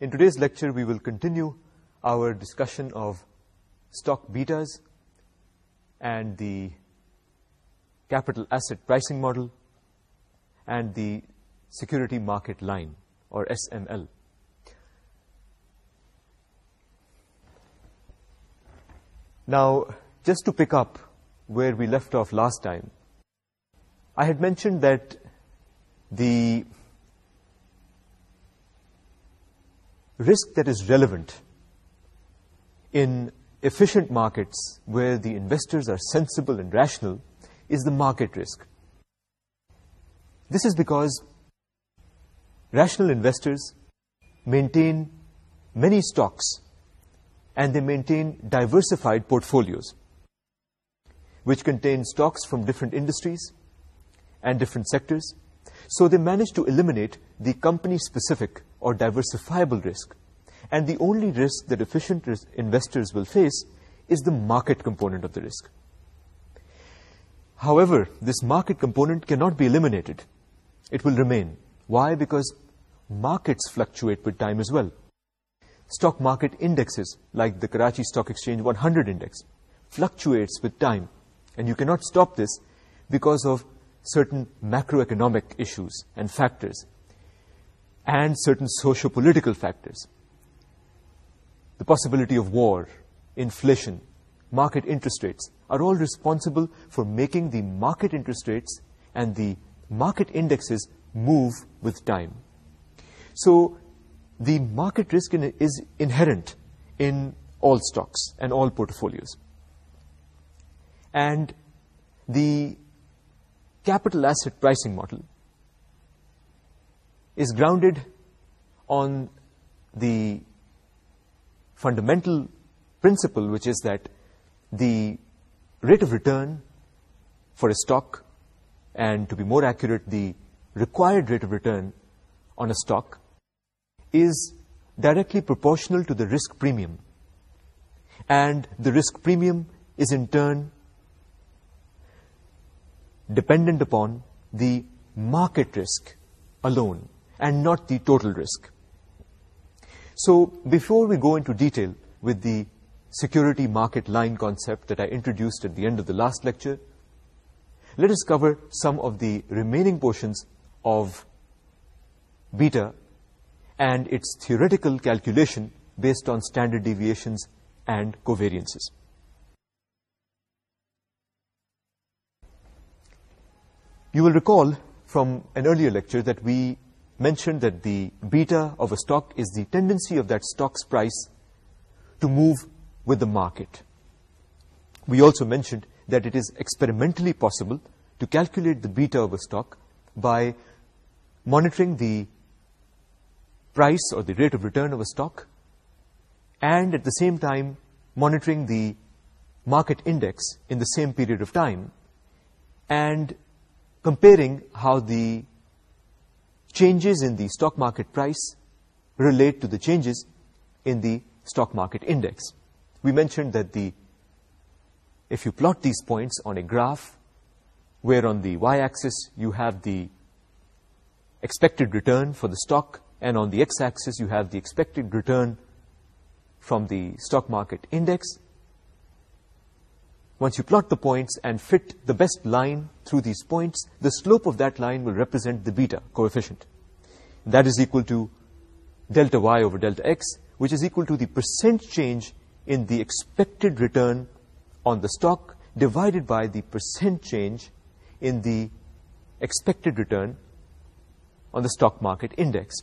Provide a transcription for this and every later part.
In today's lecture, we will continue our discussion of stock betas and the capital asset pricing model and the security market line or SML. Now, just to pick up where we left off last time, I had mentioned that the risk that is relevant in efficient markets where the investors are sensible and rational is the market risk. This is because rational investors maintain many stocks and they maintain diversified portfolios which contain stocks from different industries and different sectors. So they manage to eliminate the company-specific or diversifiable risk. And the only risk that efficient investors will face is the market component of the risk. However, this market component cannot be eliminated. It will remain. Why? Because markets fluctuate with time as well. Stock market indexes, like the Karachi Stock Exchange 100 index, fluctuates with time. And you cannot stop this because of certain macroeconomic issues and factors and certain socio-political factors. The possibility of war, inflation, market interest rates are all responsible for making the market interest rates and the market indexes move with time. So the market risk is inherent in all stocks and all portfolios. And the capital asset pricing model is grounded on the fundamental principle which is that the rate of return for a stock and to be more accurate the required rate of return on a stock is directly proportional to the risk premium and the risk premium is in turn dependent upon the market risk alone and not the total risk. So before we go into detail with the security market line concept that I introduced at the end of the last lecture, let us cover some of the remaining portions of beta and its theoretical calculation based on standard deviations and covariances. You will recall from an earlier lecture that we mentioned that the beta of a stock is the tendency of that stock's price to move with the market. We also mentioned that it is experimentally possible to calculate the beta of a stock by monitoring the price or the rate of return of a stock and at the same time monitoring the market index in the same period of time and comparing how the changes in the stock market price relate to the changes in the stock market index. We mentioned that the if you plot these points on a graph where on the y-axis you have the expected return for the stock and on the x-axis you have the expected return from the stock market index, once you plot the points and fit the best line through these points, the slope of that line will represent the beta coefficient. That is equal to delta y over delta x, which is equal to the percent change in the expected return on the stock divided by the percent change in the expected return on the stock market index.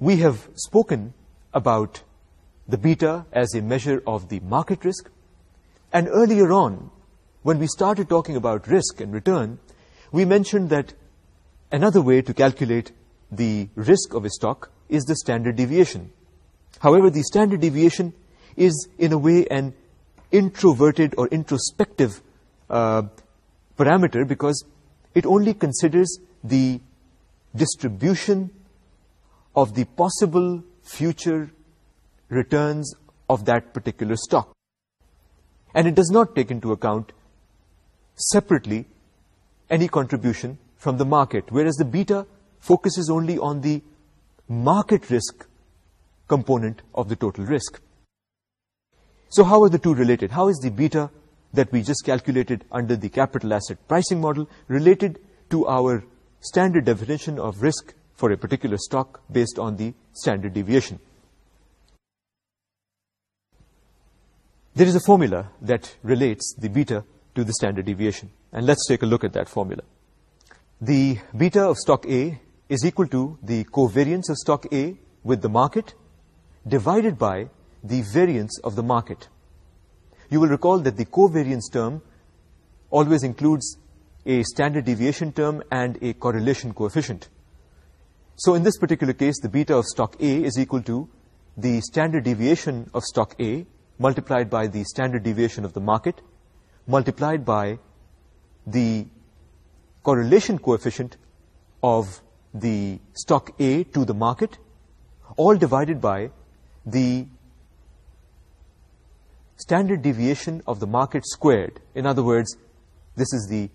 We have spoken about the beta as a measure of the market risk, and earlier on, when we started talking about risk and return, we mentioned that another way to calculate the risk of a stock is the standard deviation. However, the standard deviation is in a way an introverted or introspective uh, parameter because it only considers the distribution of the possible future returns of that particular stock and it does not take into account separately any contribution from the market, whereas the beta focuses only on the market risk component of the total risk. So how are the two related? How is the beta that we just calculated under the capital asset pricing model related to our standard definition of risk for a particular stock based on the standard deviation? there is a formula that relates the beta to the standard deviation. And let's take a look at that formula. The beta of stock A is equal to the covariance of stock A with the market divided by the variance of the market. You will recall that the covariance term always includes a standard deviation term and a correlation coefficient. So in this particular case, the beta of stock A is equal to the standard deviation of stock A multiplied by the standard deviation of the market, multiplied by the correlation coefficient of the stock A to the market, all divided by the standard deviation of the market squared. In other words, this is the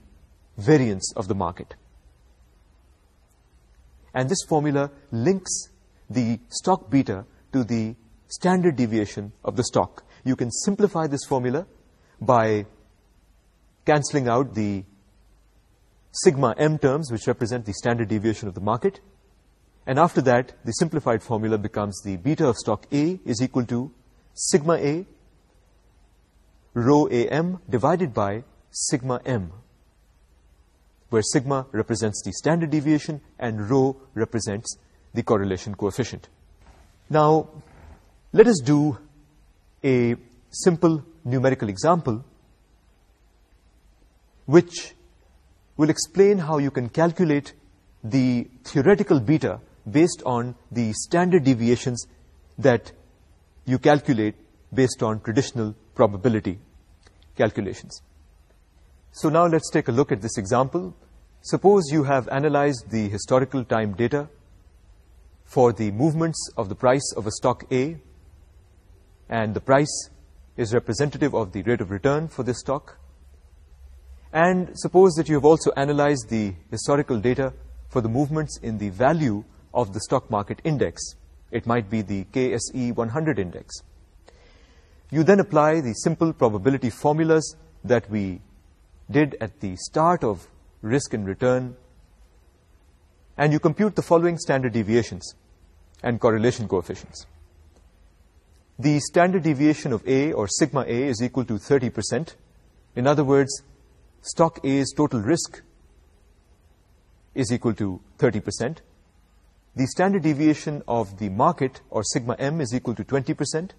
variance of the market. And this formula links the stock beta to the standard deviation of the stock you can simplify this formula by cancelling out the sigma m terms which represent the standard deviation of the market and after that the simplified formula becomes the beta of stock A is equal to sigma A rho AM divided by sigma M where sigma represents the standard deviation and rho represents the correlation coefficient. Now let us do a simple numerical example which will explain how you can calculate the theoretical beta based on the standard deviations that you calculate based on traditional probability calculations. So now let's take a look at this example. Suppose you have analyzed the historical time data for the movements of the price of a stock A and the price is representative of the rate of return for this stock. And suppose that you have also analyzed the historical data for the movements in the value of the stock market index. It might be the KSE 100 index. You then apply the simple probability formulas that we did at the start of risk and return, and you compute the following standard deviations and correlation coefficients the standard deviation of A or sigma A is equal to 30%. In other words, stock A's total risk is equal to 30%. The standard deviation of the market or sigma M is equal to 20%.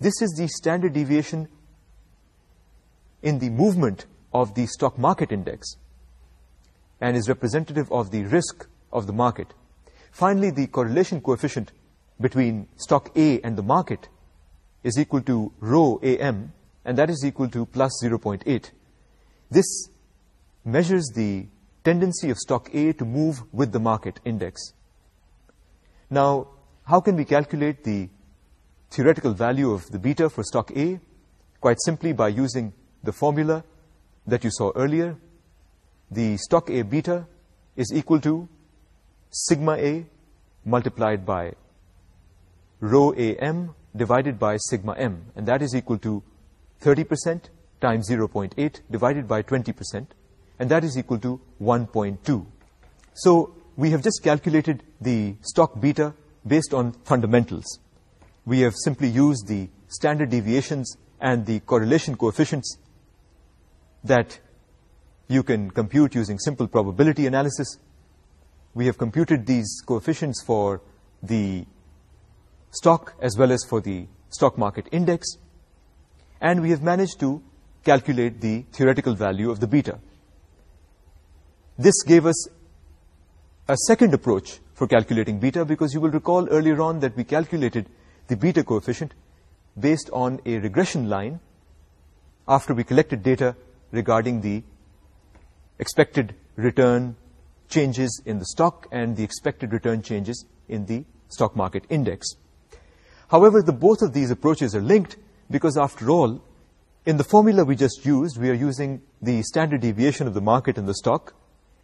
This is the standard deviation in the movement of the stock market index and is representative of the risk of the market. Finally, the correlation coefficient between stock A and the market is equal to rho am and that is equal to plus 0.8. This measures the tendency of stock A to move with the market index. Now, how can we calculate the theoretical value of the beta for stock A? Quite simply by using the formula that you saw earlier. The stock A beta is equal to sigma A multiplied by rho AM divided by sigma m, and that is equal to 30% times 0.8 divided by 20%, and that is equal to 1.2. So we have just calculated the stock beta based on fundamentals. We have simply used the standard deviations and the correlation coefficients that you can compute using simple probability analysis. We have computed these coefficients for the stock as well as for the stock market index. And we have managed to calculate the theoretical value of the beta. This gave us a second approach for calculating beta because you will recall earlier on that we calculated the beta coefficient based on a regression line after we collected data regarding the expected return changes in the stock and the expected return changes in the stock market index. However, both of these approaches are linked because after all, in the formula we just used, we are using the standard deviation of the market and the stock,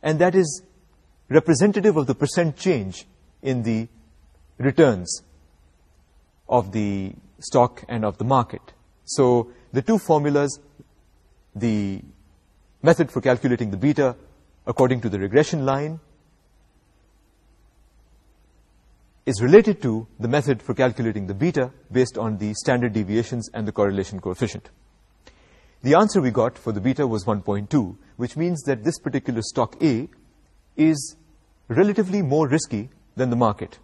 and that is representative of the percent change in the returns of the stock and of the market. So the two formulas, the method for calculating the beta according to the regression line is related to the method for calculating the beta based on the standard deviations and the correlation coefficient. The answer we got for the beta was 1.2, which means that this particular stock A is relatively more risky than the market.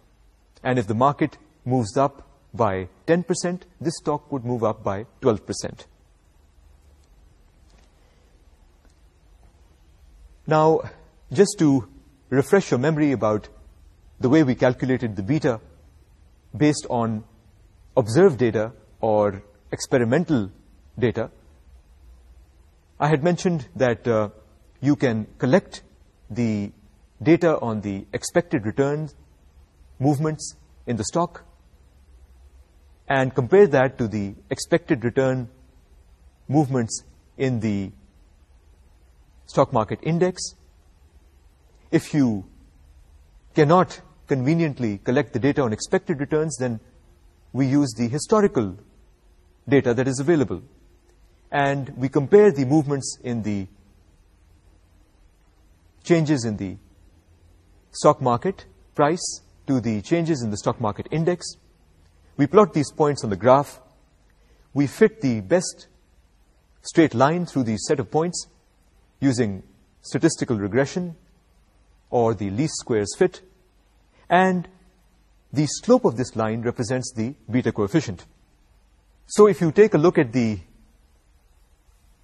And if the market moves up by 10%, this stock would move up by 12%. Now, just to refresh your memory about the way we calculated the beta based on observed data or experimental data. I had mentioned that uh, you can collect the data on the expected returns, movements in the stock, and compare that to the expected return movements in the stock market index. If you cannot conveniently collect the data on expected returns, then we use the historical data that is available. And we compare the movements in the changes in the stock market price to the changes in the stock market index. We plot these points on the graph. We fit the best straight line through the set of points using statistical regression or the least squares fit and the slope of this line represents the beta coefficient. So if you take a look at the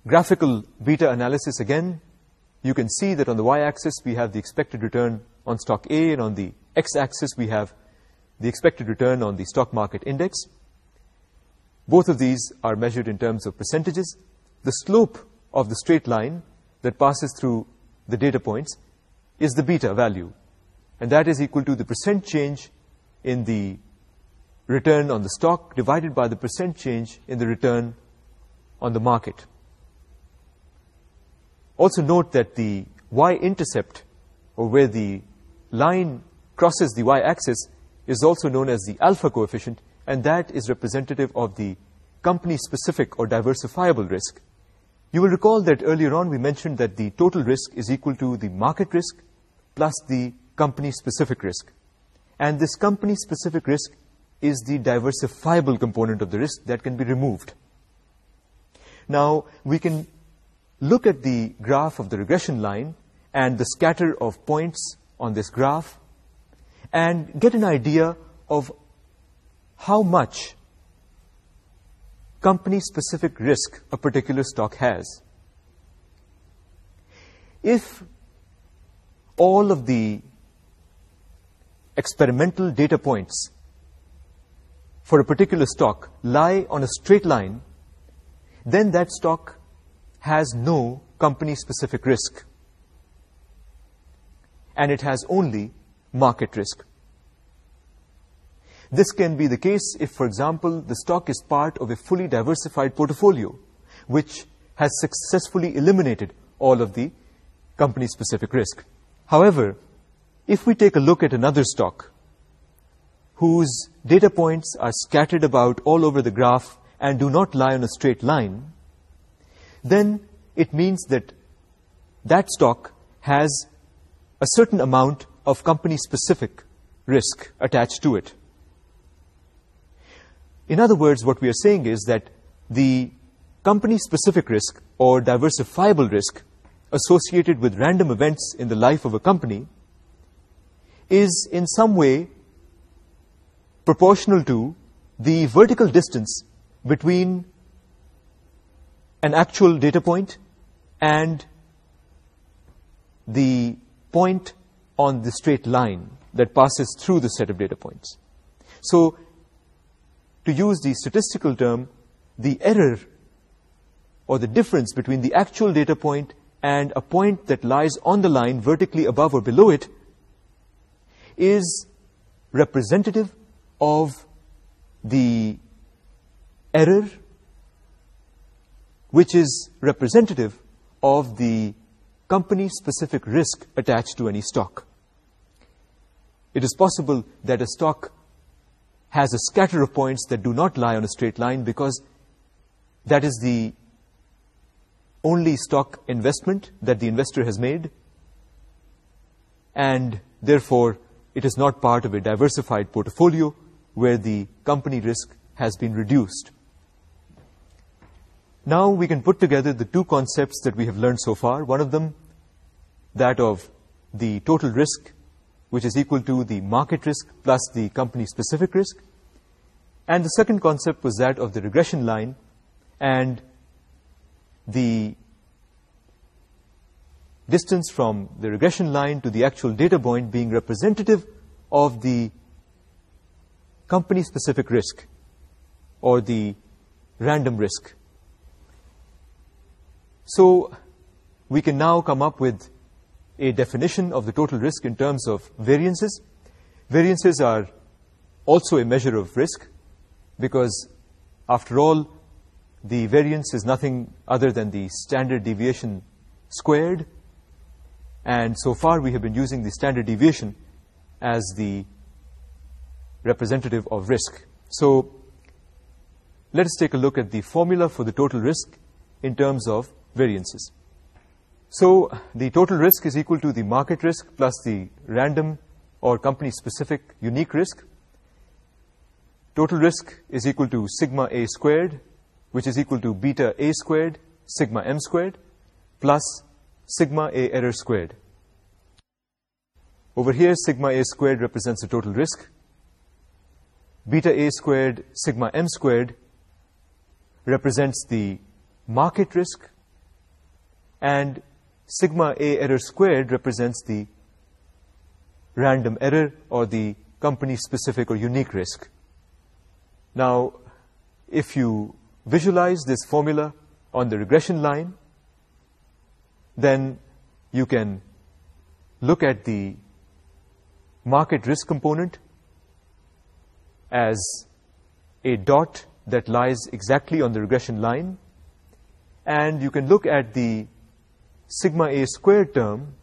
graphical beta analysis again, you can see that on the y-axis we have the expected return on stock A and on the x-axis we have the expected return on the stock market index. Both of these are measured in terms of percentages. The slope of the straight line that passes through the data points is the beta value and that is equal to the percent change in the return on the stock divided by the percent change in the return on the market. Also note that the y-intercept, or where the line crosses the y-axis, is also known as the alpha coefficient, and that is representative of the company-specific or diversifiable risk. You will recall that earlier on we mentioned that the total risk is equal to the market risk plus the company specific risk. And this company specific risk is the diversifiable component of the risk that can be removed. Now we can look at the graph of the regression line and the scatter of points on this graph and get an idea of how much company specific risk a particular stock has. If all of the experimental data points for a particular stock lie on a straight line, then that stock has no company-specific risk. And it has only market risk. This can be the case if, for example, the stock is part of a fully diversified portfolio, which has successfully eliminated all of the company-specific risk. However, if we take a look at another stock whose data points are scattered about all over the graph and do not lie on a straight line, then it means that that stock has a certain amount of company-specific risk attached to it. In other words, what we are saying is that the company-specific risk or diversifiable risk associated with random events in the life of a company is in some way proportional to the vertical distance between an actual data point and the point on the straight line that passes through the set of data points. So, to use the statistical term, the error or the difference between the actual data point and a point that lies on the line vertically above or below it is representative of the error which is representative of the company specific risk attached to any stock. It is possible that a stock has a scatter of points that do not lie on a straight line because that is the only stock investment that the investor has made and therefore it is not part of a diversified portfolio where the company risk has been reduced. Now we can put together the two concepts that we have learned so far. One of them, that of the total risk, which is equal to the market risk plus the company-specific risk. And the second concept was that of the regression line and the distance from the regression line to the actual data point being representative of the company-specific risk or the random risk. So we can now come up with a definition of the total risk in terms of variances. Variances are also a measure of risk because, after all, the variance is nothing other than the standard deviation squared, and so far we have been using the standard deviation as the representative of risk. So let us take a look at the formula for the total risk in terms of variances. So the total risk is equal to the market risk plus the random or company-specific unique risk. Total risk is equal to sigma A squared, which is equal to beta A squared, sigma M squared, plus sigma A error squared. Over here, sigma A squared represents the total risk. Beta A squared, sigma M squared represents the market risk. And sigma A error squared represents the random error or the company-specific or unique risk. Now, if you visualize this formula on the regression line, then you can look at the market risk component as a dot that lies exactly on the regression line and you can look at the sigma a squared term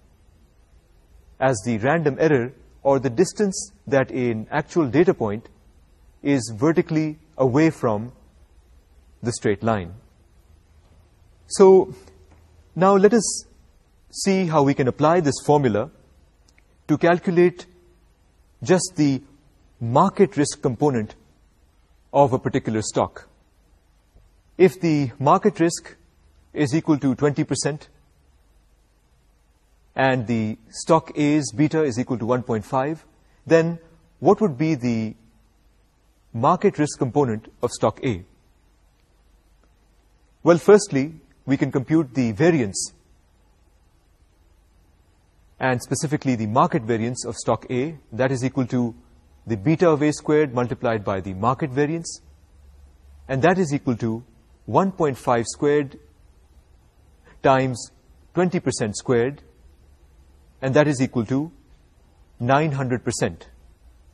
as the random error or the distance that an actual data point is vertically away from the straight line. So now let us see how we can apply this formula to calculate just the market risk component of a particular stock. If the market risk is equal to 20% and the stock A's beta is equal to 1.5, then what would be the market risk component of stock A? Well, firstly, we can compute the variance and specifically the market variance of stock A, that is equal to the beta of A squared multiplied by the market variance, and that is equal to 1.5 squared times 20% squared, and that is equal to 900%.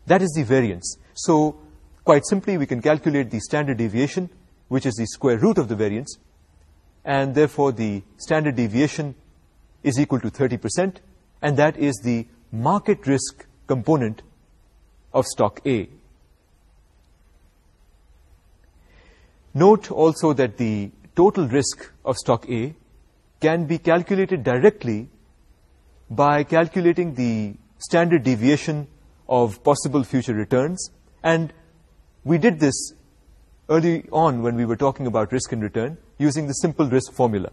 That is the variance. So, quite simply, we can calculate the standard deviation, which is the square root of the variance, and therefore the standard deviation is equal to 30%, and that is the market risk component of stock A. Note also that the total risk of stock A can be calculated directly by calculating the standard deviation of possible future returns and we did this early on when we were talking about risk and return using the simple risk formula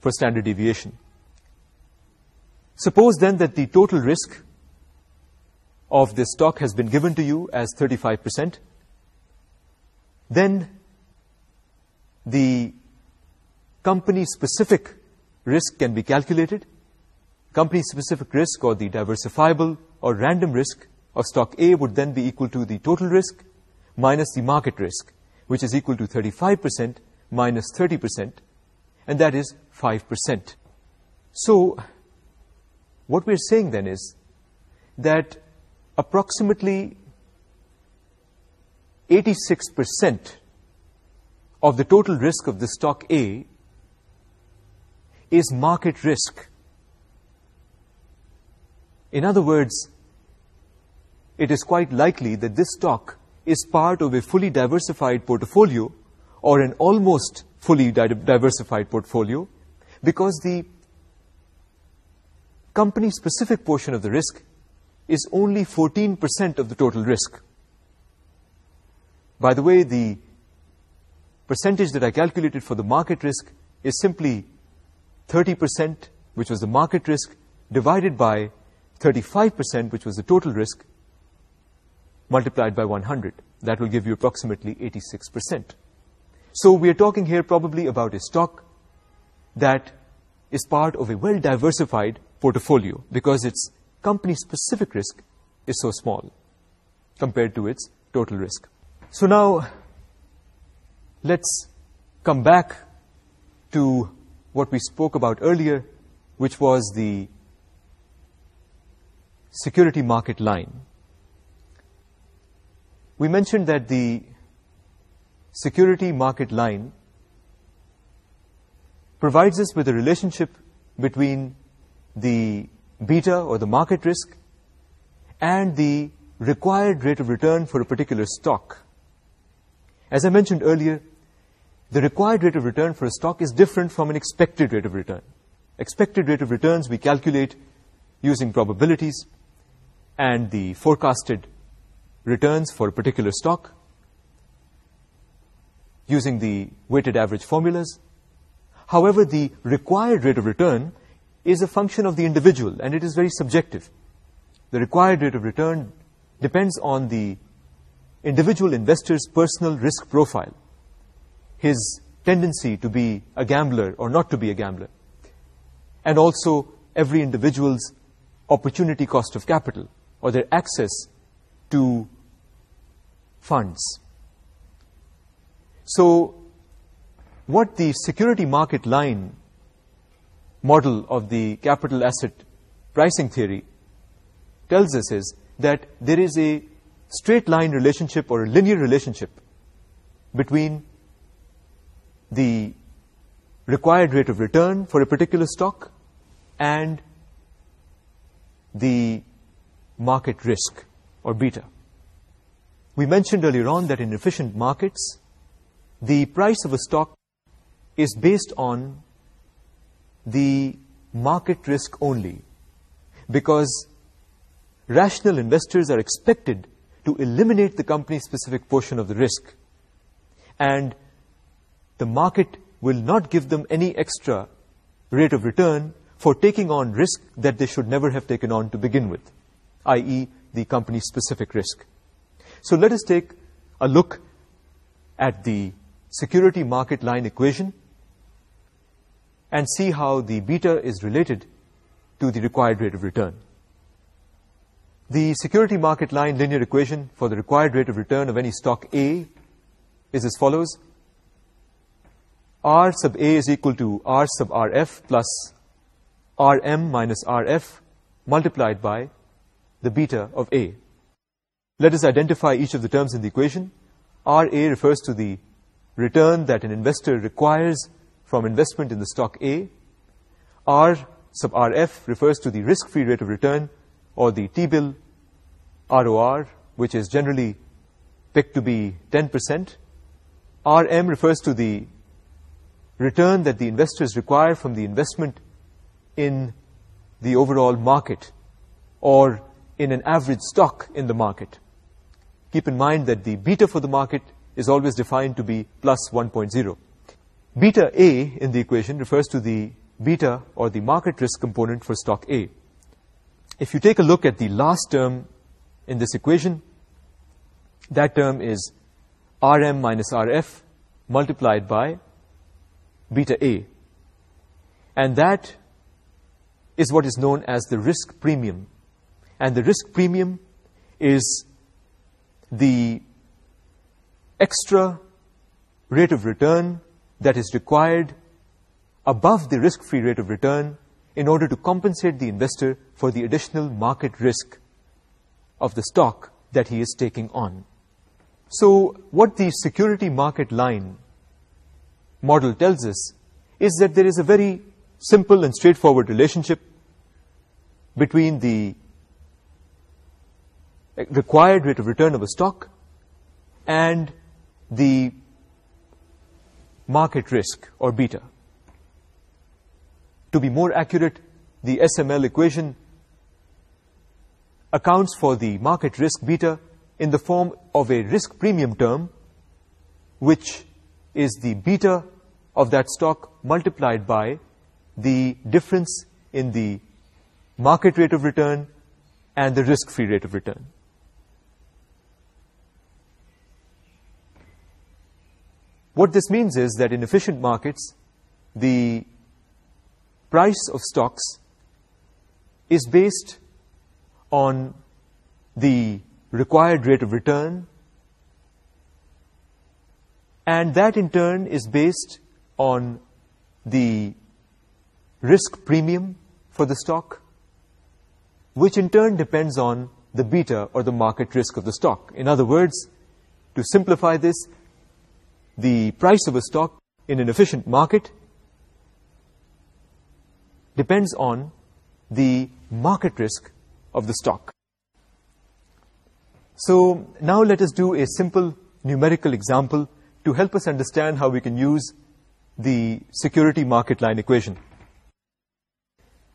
for standard deviation. Suppose then that the total risk of this stock has been given to you as 35%, then the company-specific risk can be calculated. Company-specific risk or the diversifiable or random risk of stock A would then be equal to the total risk minus the market risk, which is equal to 35% minus 30%, and that is 5%. So what we're saying then is that approximately 86% of the total risk of the stock A is market risk. In other words, it is quite likely that this stock is part of a fully diversified portfolio or an almost fully diversified portfolio because the company specific portion of the risk is only 14% of the total risk. By the way, the percentage that I calculated for the market risk is simply 30%, which was the market risk, divided by 35%, which was the total risk, multiplied by 100. That will give you approximately 86%. So we are talking here probably about a stock that is part of a well-diversified portfolio because its company-specific risk is so small compared to its total risk. So now, let's come back to what we spoke about earlier, which was the security market line. We mentioned that the security market line provides us with a relationship between the beta or the market risk and the required rate of return for a particular stock. As I mentioned earlier, the required rate of return for a stock is different from an expected rate of return. Expected rate of returns we calculate using probabilities and the forecasted returns for a particular stock using the weighted average formulas. However, the required rate of return is a function of the individual and it is very subjective. The required rate of return depends on the individual investor's personal risk profile, his tendency to be a gambler or not to be a gambler, and also every individual's opportunity cost of capital or their access to funds. So what the security market line model of the capital asset pricing theory tells us is that there is a straight line relationship or a linear relationship between the required rate of return for a particular stock and the market risk or beta. We mentioned earlier on that in efficient markets, the price of a stock is based on the market risk only because rational investors are expected to eliminate the company-specific portion of the risk and the market will not give them any extra rate of return for taking on risk that they should never have taken on to begin with, i.e. the company-specific risk. So let us take a look at the security market line equation and see how the beta is related to the required rate of return. The security market line linear equation for the required rate of return of any stock A is as follows. R sub A is equal to R sub RF plus RM minus RF multiplied by the beta of A. Let us identify each of the terms in the equation. RA refers to the return that an investor requires from investment in the stock A. R sub RF refers to the risk-free rate of return or the T-bill ROR, which is generally picked to be 10%. RM refers to the return that the investors require from the investment in the overall market or in an average stock in the market. Keep in mind that the beta for the market is always defined to be plus 1.0 beta A in the equation refers to the beta or the market risk component for stock A. If you take a look at the last term in this equation, that term is RM minus RF multiplied by beta A. And that is what is known as the risk premium. And the risk premium is the extra rate of return that is required above the risk-free rate of return in order to compensate the investor for the additional market risk of the stock that he is taking on. So what the security market line model tells us is that there is a very simple and straightforward relationship between the required rate of return of a stock and the market risk or beta. To be more accurate, the SML equation accounts for the market risk beta in the form of a risk premium term, which is the beta of that stock multiplied by the difference in the market rate of return and the risk-free rate of return. What this means is that in efficient markets, the price of stocks is based on the required rate of return and that in turn is based on the risk premium for the stock which in turn depends on the beta or the market risk of the stock. In other words, to simplify this, the price of a stock in an efficient market depends on the market risk of the stock. So now let us do a simple numerical example to help us understand how we can use the security market line equation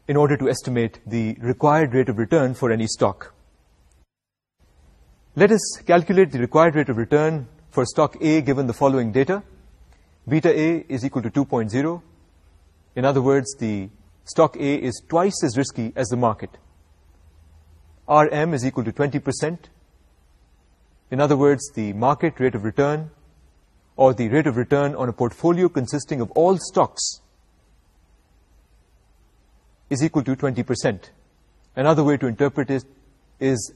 in order to estimate the required rate of return for any stock. Let us calculate the required rate of return for stock A given the following data. Beta A is equal to 2.0. In other words, the stock A is twice as risky as the market. RM is equal to 20%. In other words, the market rate of return or the rate of return on a portfolio consisting of all stocks is equal to 20%. Another way to interpret it is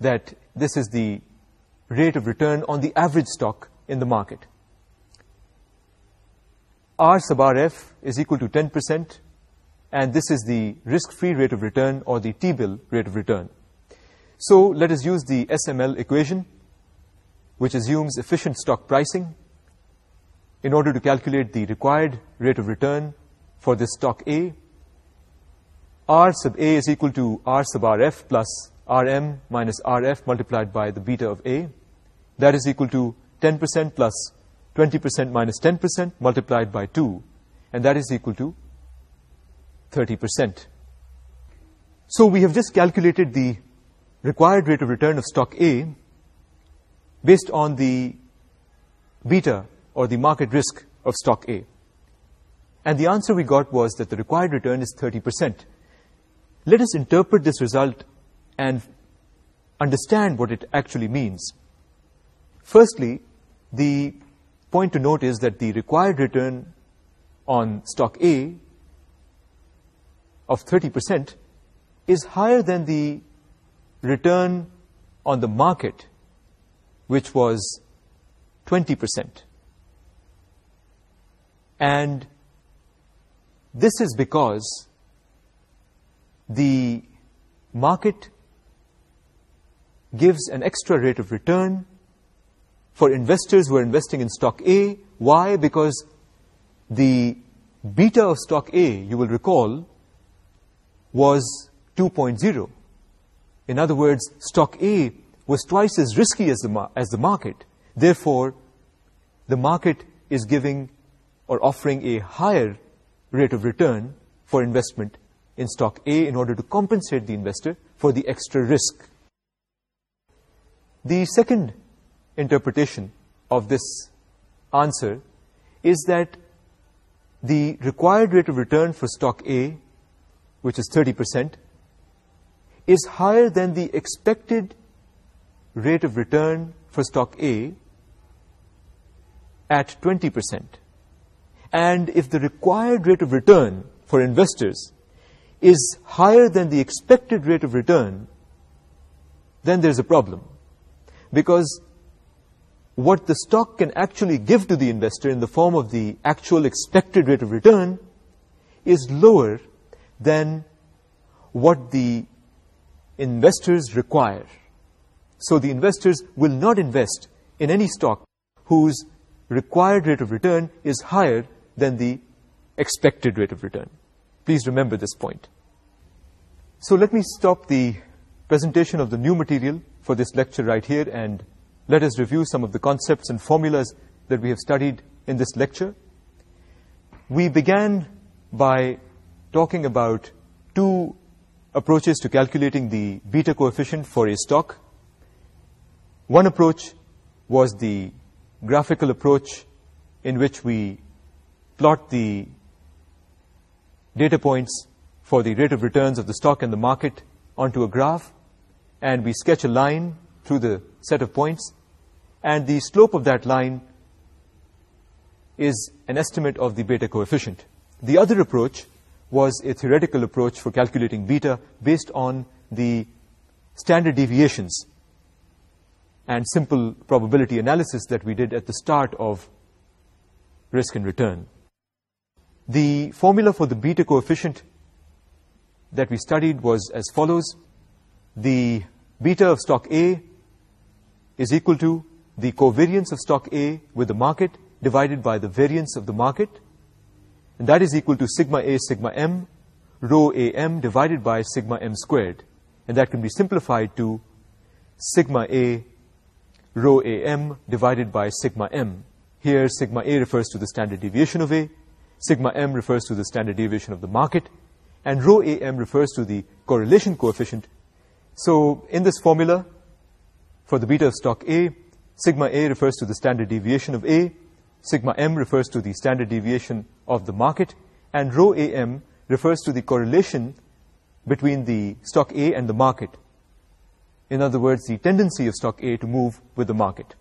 that this is the rate of return on the average stock in the market. R sub RF is equal to 10% and this is the risk-free rate of return or the T-bill rate of return. So let us use the SML equation which assumes efficient stock pricing in order to calculate the required rate of return for this stock A. R sub A is equal to R sub RF plus rm minus rf multiplied by the beta of a. That is equal to 10% plus 20% minus 10% multiplied by 2. And that is equal to 30%. So we have just calculated the required rate of return of stock A based on the beta or the market risk of stock A. And the answer we got was that the required return is 30%. Let us interpret this result and understand what it actually means. Firstly, the point to note is that the required return on stock A of 30% is higher than the return on the market, which was 20%. And this is because the market gives an extra rate of return for investors who are investing in stock A. Why? Because the beta of stock A, you will recall, was 2.0. In other words, stock A was twice as risky as the, as the market. Therefore, the market is giving or offering a higher rate of return for investment in stock A in order to compensate the investor for the extra risk. The second interpretation of this answer is that the required rate of return for stock A, which is 30%, is higher than the expected rate of return for stock A at 20%. And if the required rate of return for investors is higher than the expected rate of return, then there's a problem because what the stock can actually give to the investor in the form of the actual expected rate of return is lower than what the investors require. So the investors will not invest in any stock whose required rate of return is higher than the expected rate of return. Please remember this point. So let me stop the presentation of the new material for this lecture right here and let us review some of the concepts and formulas that we have studied in this lecture. We began by talking about two approaches to calculating the beta coefficient for a stock. One approach was the graphical approach in which we plot the data points for the rate of returns of the stock and the market onto a graph and we sketch a line through the set of points and the slope of that line is an estimate of the beta coefficient. The other approach was a theoretical approach for calculating beta based on the standard deviations and simple probability analysis that we did at the start of risk and return. The formula for the beta coefficient that we studied was as follows the beta of stock A is equal to the covariance of stock A with the market divided by the variance of the market. And that is equal to sigma A sigma M rho AM divided by sigma M squared. And that can be simplified to sigma A rho AM divided by sigma M. Here sigma A refers to the standard deviation of A, sigma M refers to the standard deviation of the market, and rho AM refers to the correlation coefficient so in this formula for the beta of stock A, sigma A refers to the standard deviation of A, sigma M refers to the standard deviation of the market, and rho AM refers to the correlation between the stock A and the market. In other words, the tendency of stock A to move with the market.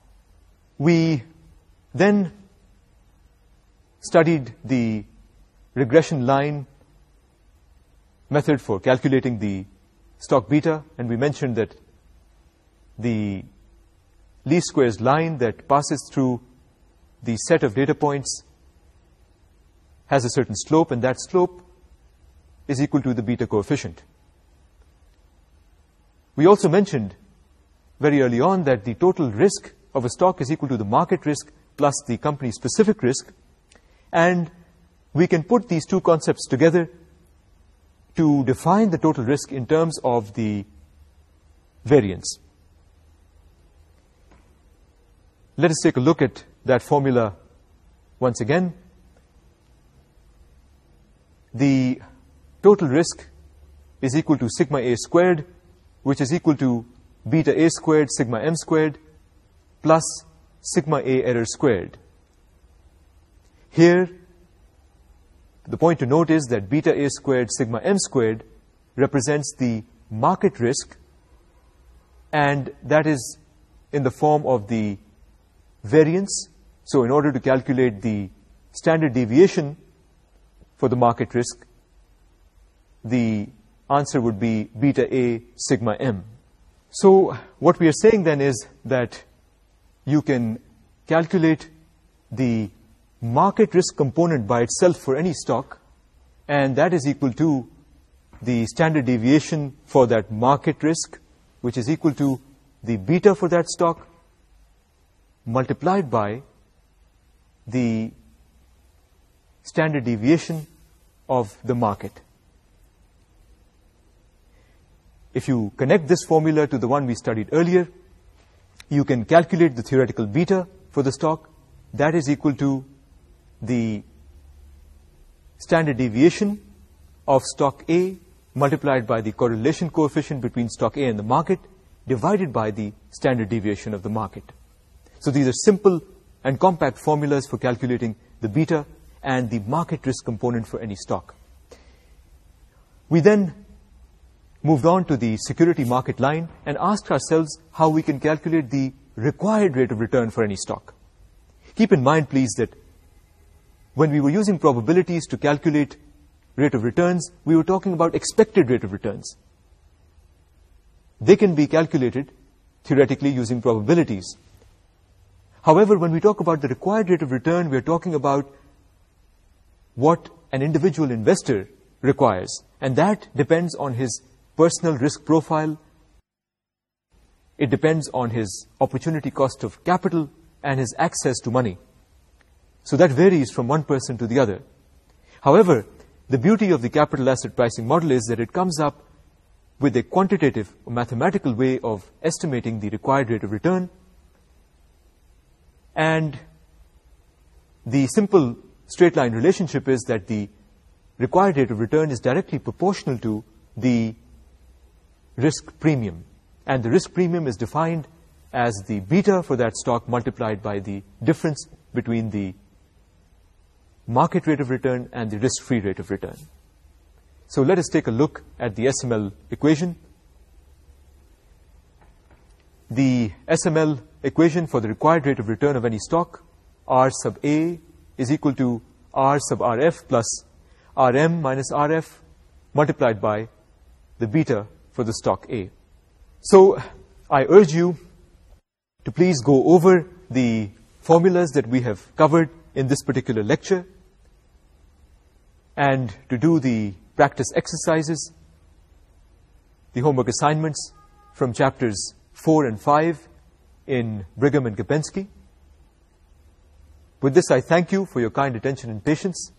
We then studied the regression line method for calculating the stock beta and we mentioned that the least squares line that passes through the set of data points has a certain slope and that slope is equal to the beta coefficient. We also mentioned very early on that the total risk of a stock is equal to the market risk plus the company-specific risk and we can put these two concepts together to define the total risk in terms of the variance. Let us take a look at that formula once again. The total risk is equal to sigma a squared, which is equal to beta a squared sigma m squared plus sigma a error squared. Here, the point to note is that beta A squared sigma M squared represents the market risk and that is in the form of the variance. So in order to calculate the standard deviation for the market risk, the answer would be beta A sigma M. So what we are saying then is that you can calculate the market risk component by itself for any stock and that is equal to the standard deviation for that market risk which is equal to the beta for that stock multiplied by the standard deviation of the market. If you connect this formula to the one we studied earlier, you can calculate the theoretical beta for the stock. That is equal to the standard deviation of stock A multiplied by the correlation coefficient between stock A and the market divided by the standard deviation of the market. So these are simple and compact formulas for calculating the beta and the market risk component for any stock. We then moved on to the security market line and asked ourselves how we can calculate the required rate of return for any stock. Keep in mind, please, that when we were using probabilities to calculate rate of returns, we were talking about expected rate of returns. They can be calculated theoretically using probabilities. However, when we talk about the required rate of return, we are talking about what an individual investor requires. And that depends on his personal risk profile. It depends on his opportunity cost of capital and his access to money. So that varies from one person to the other. However, the beauty of the capital asset pricing model is that it comes up with a quantitative mathematical way of estimating the required rate of return. And the simple straight-line relationship is that the required rate of return is directly proportional to the risk premium. And the risk premium is defined as the beta for that stock multiplied by the difference between the market rate of return and the risk-free rate of return. So let us take a look at the SML equation. The SML equation for the required rate of return of any stock, R sub A is equal to R sub RF plus RM minus RF multiplied by the beta for the stock A. So I urge you to please go over the formulas that we have covered in this particular lecture and to do the practice exercises, the homework assignments from chapters 4 and 5 in Brigham and Gapenski. With this, I thank you for your kind attention and patience.